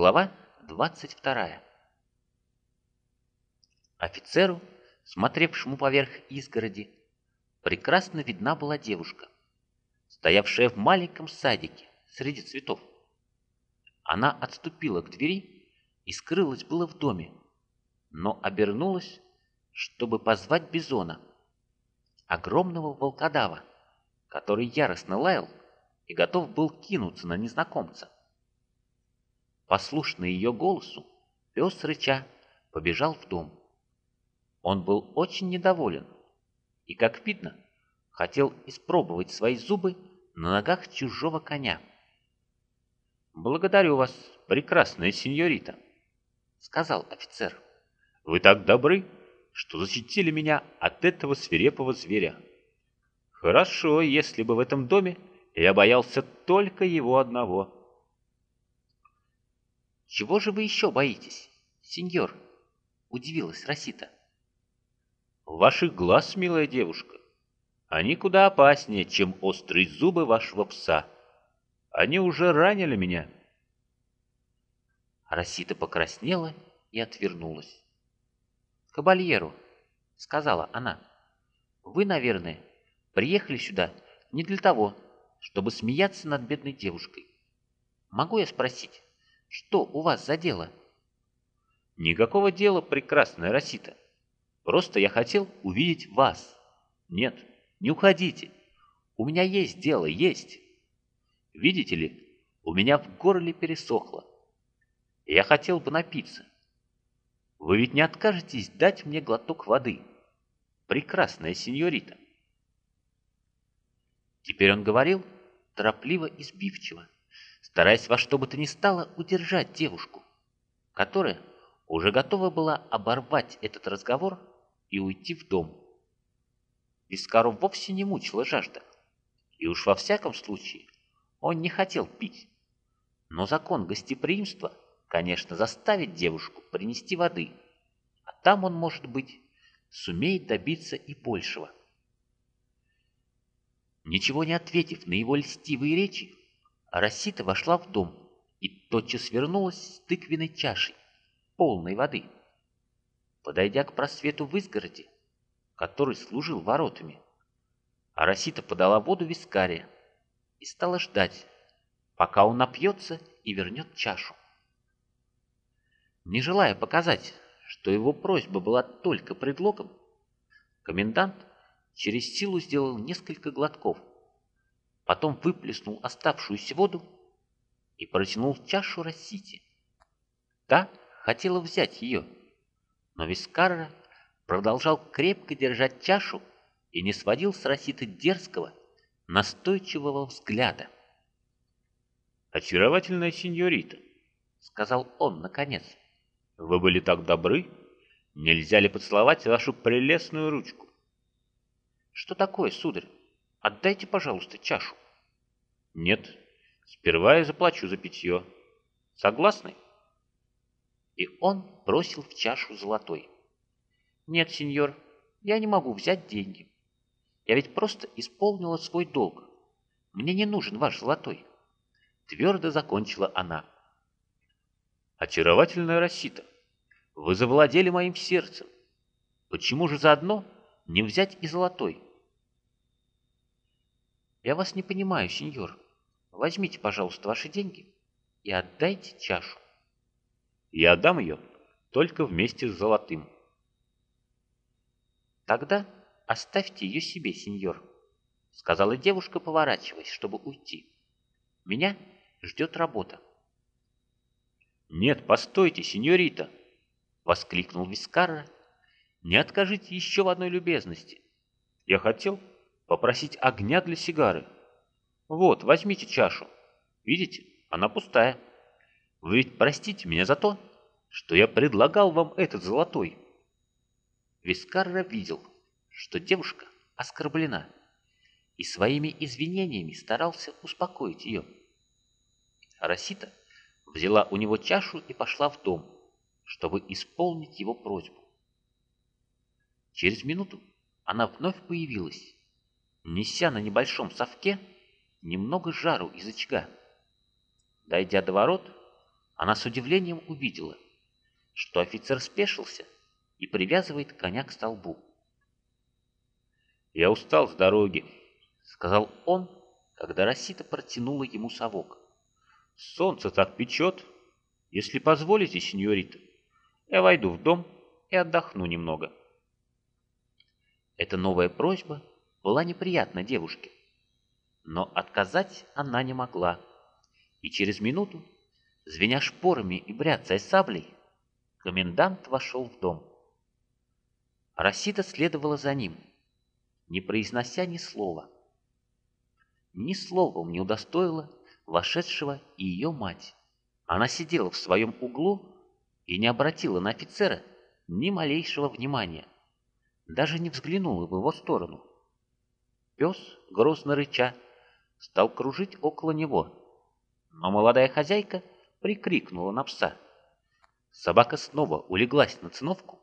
Глава 22 Офицеру, смотревшему поверх изгороди, прекрасно видна была девушка, стоявшая в маленьком садике среди цветов. Она отступила к двери и скрылась было в доме, но обернулась, чтобы позвать Бизона, огромного волкодава, который яростно лаял и готов был кинуться на незнакомца. Послушный ее голосу, пес рыча побежал в дом. Он был очень недоволен и, как видно, хотел испробовать свои зубы на ногах чужого коня. «Благодарю вас, прекрасная сеньорита», — сказал офицер. «Вы так добры, что защитили меня от этого свирепого зверя. Хорошо, если бы в этом доме я боялся только его одного». «Чего же вы еще боитесь, сеньор?» — удивилась Росита. «Ваших глаз, милая девушка. Они куда опаснее, чем острые зубы вашего пса. Они уже ранили меня». Росита покраснела и отвернулась. «Кабальеру», — сказала она, — «вы, наверное, приехали сюда не для того, чтобы смеяться над бедной девушкой. Могу я спросить, что у вас за дело?» «Никакого дела, прекрасная Росита. Просто я хотел увидеть вас. Нет, не уходите. У меня есть дело, есть. Видите ли, у меня в горле пересохло. Я хотел бы напиться. Вы ведь не откажетесь дать мне глоток воды, прекрасная сеньорита?» Теперь он говорил торопливо и сбивчиво стараясь во что бы то ни стало удержать девушку, которая уже готова была оборвать этот разговор и уйти в дом. Вискару вовсе не мучила жажда, и уж во всяком случае он не хотел пить. Но закон гостеприимства, конечно, заставит девушку принести воды, а там он, может быть, сумеет добиться и большего. Ничего не ответив на его льстивые речи, а Рассита вошла в дом и тотчас вернулась с тыквенной чашей, полной воды. Подойдя к просвету в изгороде, который служил воротами, Арасита подала воду вискаре и стала ждать, пока он напьется и вернет чашу. Не желая показать, что его просьба была только предлогом, комендант через силу сделал несколько глотков – потом выплеснул оставшуюся воду и протянул чашу Рассити. Та хотела взять ее, но Вискарра продолжал крепко держать чашу и не сводил с Расситы дерзкого, настойчивого взгляда. «Очаровательная сеньорита», — сказал он наконец, — «вы были так добры, нельзя ли поцеловать вашу прелестную ручку?» «Что такое, сударь? Отдайте, пожалуйста, чашу». Нет, сперва я заплачу за питье. Согласны? И он бросил в чашу золотой. Нет, сеньор, я не могу взять деньги. Я ведь просто исполнила свой долг. Мне не нужен ваш золотой. Твердо закончила она. Очаровательная Рассита, вы завладели моим сердцем. Почему же заодно не взять и золотой? Я вас не понимаю, сеньор. Возьмите, пожалуйста, ваши деньги и отдайте чашу. Я отдам ее только вместе с золотым. Тогда оставьте ее себе, сеньор, сказала девушка, поворачиваясь, чтобы уйти. Меня ждет работа. Нет, постойте, сеньорита, воскликнул Вискарра. Не откажите еще в одной любезности. Я хотел попросить огня для сигары. Вот, возьмите чашу. Видите, она пустая. Вы ведь простите меня за то, что я предлагал вам этот золотой. Вискарра видел, что девушка оскорблена, и своими извинениями старался успокоить ее. Росита взяла у него чашу и пошла в дом, чтобы исполнить его просьбу. Через минуту она вновь появилась неся на небольшом совке немного жару из очага. Дойдя до ворот, она с удивлением увидела, что офицер спешился и привязывает коня к столбу. «Я устал с дороги», — сказал он, когда Рассита протянула ему совок. «Солнце так печет. Если позволите, сеньорита, я войду в дом и отдохну немного». Эта новая просьба была неприятна девушке, но отказать она не могла, и через минуту Звеня шпорами и бряцая саблей, комендант вошел в дом. Рассита следовала за ним, не произнося ни слова. Ни словом не удостоила вошедшего и ее мать. Она сидела в своем углу и не обратила на офицера ни малейшего внимания, даже не взглянула в его сторону. Пес, грозно рыча, стал кружить около него, но молодая хозяйка — прикрикнула на пса. Собака снова улеглась на циновку,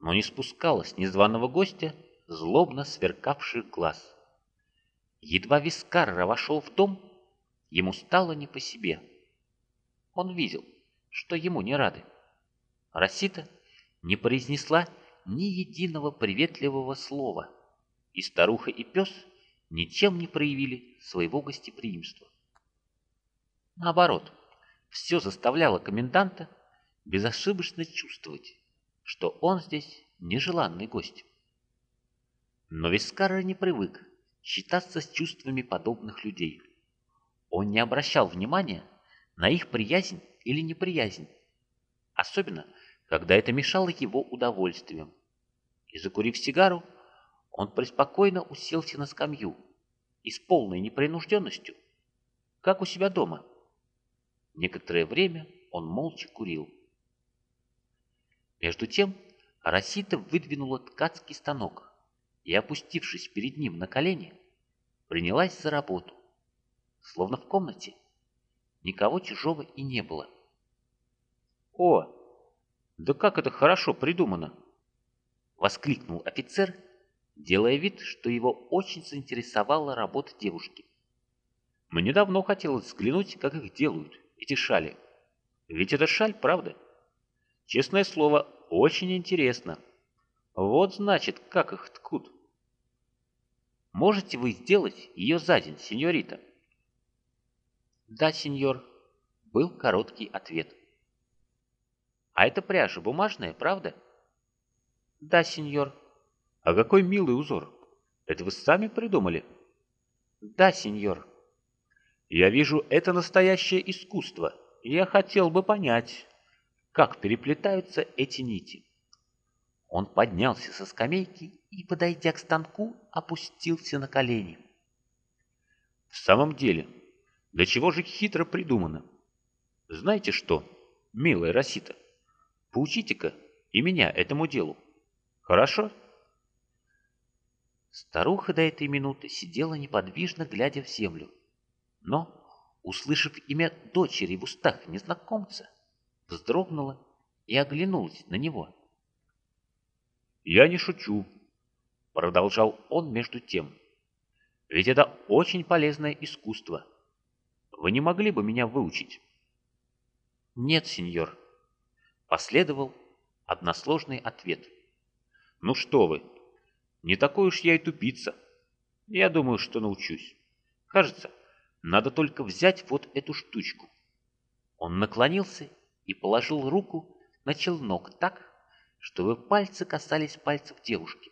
но не спускала с незваного гостя злобно сверкавших глаз. Едва Вискарра вошел в дом, ему стало не по себе. Он видел, что ему не рады. Рассита не произнесла ни единого приветливого слова, и старуха и пес ничем не проявили своего гостеприимства. Наоборот, все заставляло коменданта безошибочно чувствовать, что он здесь нежеланный гость. Но Вискарра не привык считаться с чувствами подобных людей. Он не обращал внимания на их приязнь или неприязнь, особенно, когда это мешало его удовольствием. И закурив сигару, он преспокойно уселся на скамью и с полной непринужденностью, как у себя дома, Некоторое время он молча курил. Между тем Арасита выдвинула ткацкий станок и, опустившись перед ним на колени, принялась за работу. Словно в комнате никого чужого и не было. «О, да как это хорошо придумано!» — воскликнул офицер, делая вид, что его очень заинтересовала работа девушки. «Мне давно хотелось взглянуть, как их делают, эти шали. Ведь это шаль, правда? Честное слово, очень интересно. Вот значит, как их ткут. Можете вы сделать ее за день, сеньорита? Да, сеньор, был короткий ответ. А это пряжа бумажная, правда? Да, сеньор. А какой милый узор. Это вы сами придумали? Да, сеньор. Я вижу, это настоящее искусство. Я хотел бы понять, как переплетаются эти нити. Он поднялся со скамейки и, подойдя к станку, опустился на колени. В самом деле, для чего же хитро придумано? Знаете что, милая Росита, поучите-ка и меня этому делу. Хорошо? Старуха до этой минуты сидела неподвижно, глядя в землю но, услышав имя дочери в устах незнакомца, вздрогнула и оглянулась на него. «Я не шучу», — продолжал он между тем. «Ведь это очень полезное искусство. Вы не могли бы меня выучить?» «Нет, сеньор», — последовал односложный ответ. «Ну что вы, не такой уж я и тупица. Я думаю, что научусь. Кажется, надо только взять вот эту штучку. Он наклонился и положил руку на челнок так, чтобы пальцы касались пальцев девушки.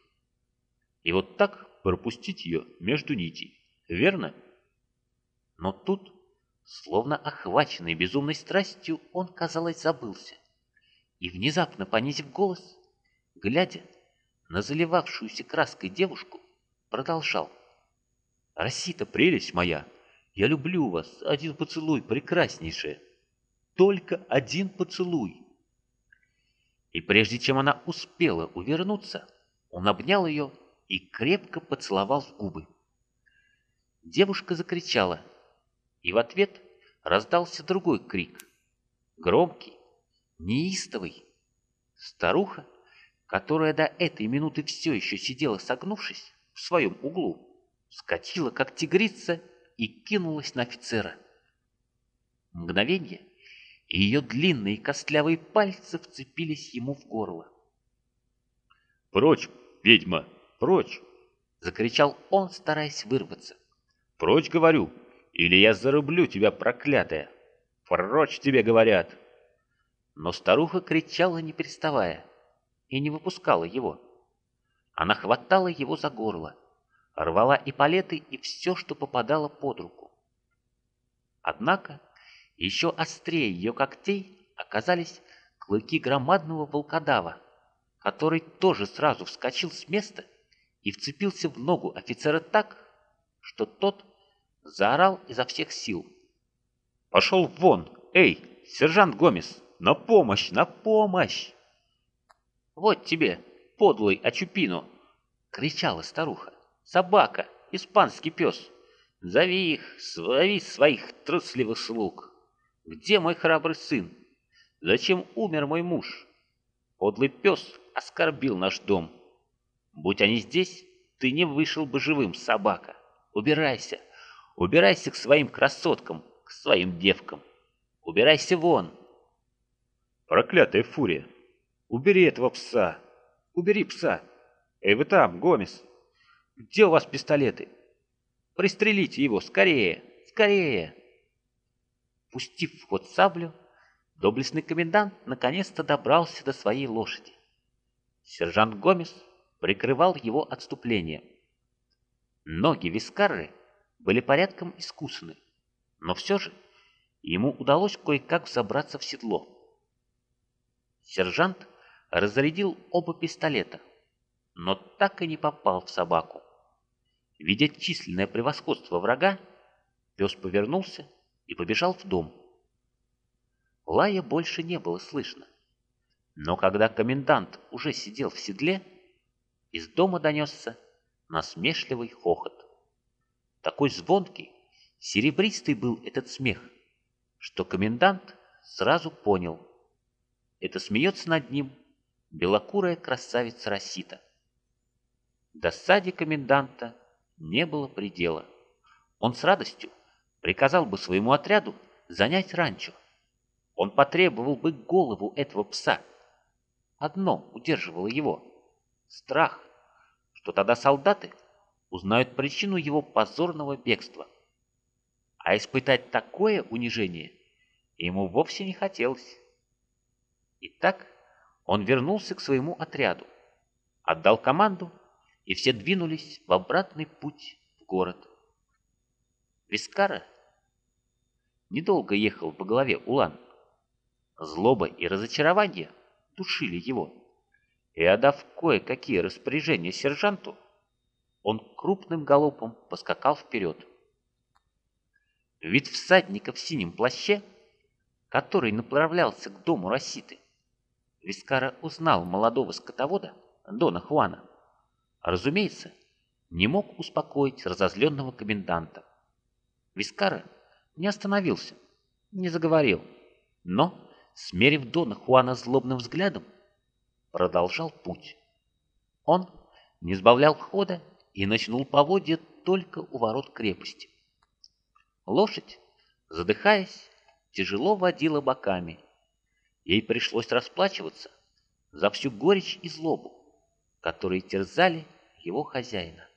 И вот так пропустить ее между нитей, верно? Но тут, словно охваченный безумной страстью, он, казалось, забылся. И внезапно понизив голос, глядя заливавшуюся краской девушку, продолжал. «Росита, прелесть моя, я люблю вас. Один поцелуй, прекраснейшая. Только один поцелуй. И прежде чем она успела увернуться, он обнял ее и крепко поцеловал в губы. Девушка закричала, и в ответ раздался другой крик. Громкий, неистовый. Старуха, которая до этой минуты все еще сидела согнувшись в своем углу, вскочила, как тигрица, и кинулась на офицера. Мгновение, и ее длинные костлявые пальцы вцепились ему в горло. «Прочь, ведьма, прочь!» — закричал он, стараясь вырваться. «Прочь, говорю, или я зарублю тебя, проклятая! Прочь тебе, говорят!» Но старуха кричала, не переставая, и не выпускала его. Она хватала его за горло, рвала и палеты, и все, что попадало под руку. Однако еще острее ее когтей оказались клыки громадного волкодава, который тоже сразу вскочил с места и вцепился в ногу офицера так, что тот заорал изо всех сил. «Пошел вон! Эй, сержант Гомес, на помощь, на помощь!» «Вот тебе, подлый Ачупино!» — кричала старуха. «Собака, испанский пес! Зови их, зови своих трусливых слуг! Где мой храбрый сын? Зачем умер мой муж? Подлый пес оскорбил наш дом. Будь они здесь, ты не вышел бы живым, собака. Убирайся, убирайся к своим красоткам, к своим девкам. Убирайся вон!» «Проклятая фурия! Убери этого пса! Убери пса! Эй, вы там, Гомес! Где у вас пистолеты? Пристрелите его, скорее, скорее!» Пустив в ход саблю, доблестный комендант наконец-то добрался до своей лошади. Сержант Гомес прикрывал его отступление. Ноги Вискарры были порядком искусаны, но все же ему удалось кое-как забраться в седло. Сержант разрядил оба пистолета, но так и не попал в собаку. Видя численное превосходство врага, пес повернулся и побежал в дом. Лая больше не было слышно. Но когда комендант уже сидел в седле, из дома донесся насмешливый хохот. Такой звонкий, серебристый был этот смех, что комендант сразу понял. Это смеется над ним белокурая красавица Росита. Досаде коменданта не было предела. Он с радостью приказал бы своему отряду занять ранчо. Он потребовал бы голову этого пса. Одно удерживало его — страх, что тогда солдаты узнают причину его позорного бегства. А испытать такое унижение ему вовсе не хотелось. Итак, он вернулся к своему отряду, отдал команду, и все двинулись в обратный путь в город. Вискара недолго ехал по голове Улан. Злоба и разочарование душили его, и, отдав кое-какие распоряжения сержанту, он крупным галопом поскакал вперед. Вид всадника в синем плаще, который направлялся к дому Роситы, Вискара узнал молодого скотовода Дона Хуана. Разумеется, не мог успокоить разозленного коменданта. Вискара не остановился, не заговорил, но, смерив Дона Хуана злобным взглядом, продолжал путь. Он не сбавлял хода и начнул поводья только у ворот крепости. Лошадь, задыхаясь, тяжело водила боками, Ей пришлось расплачиваться за всю горечь и злобу, которые терзали его хозяина.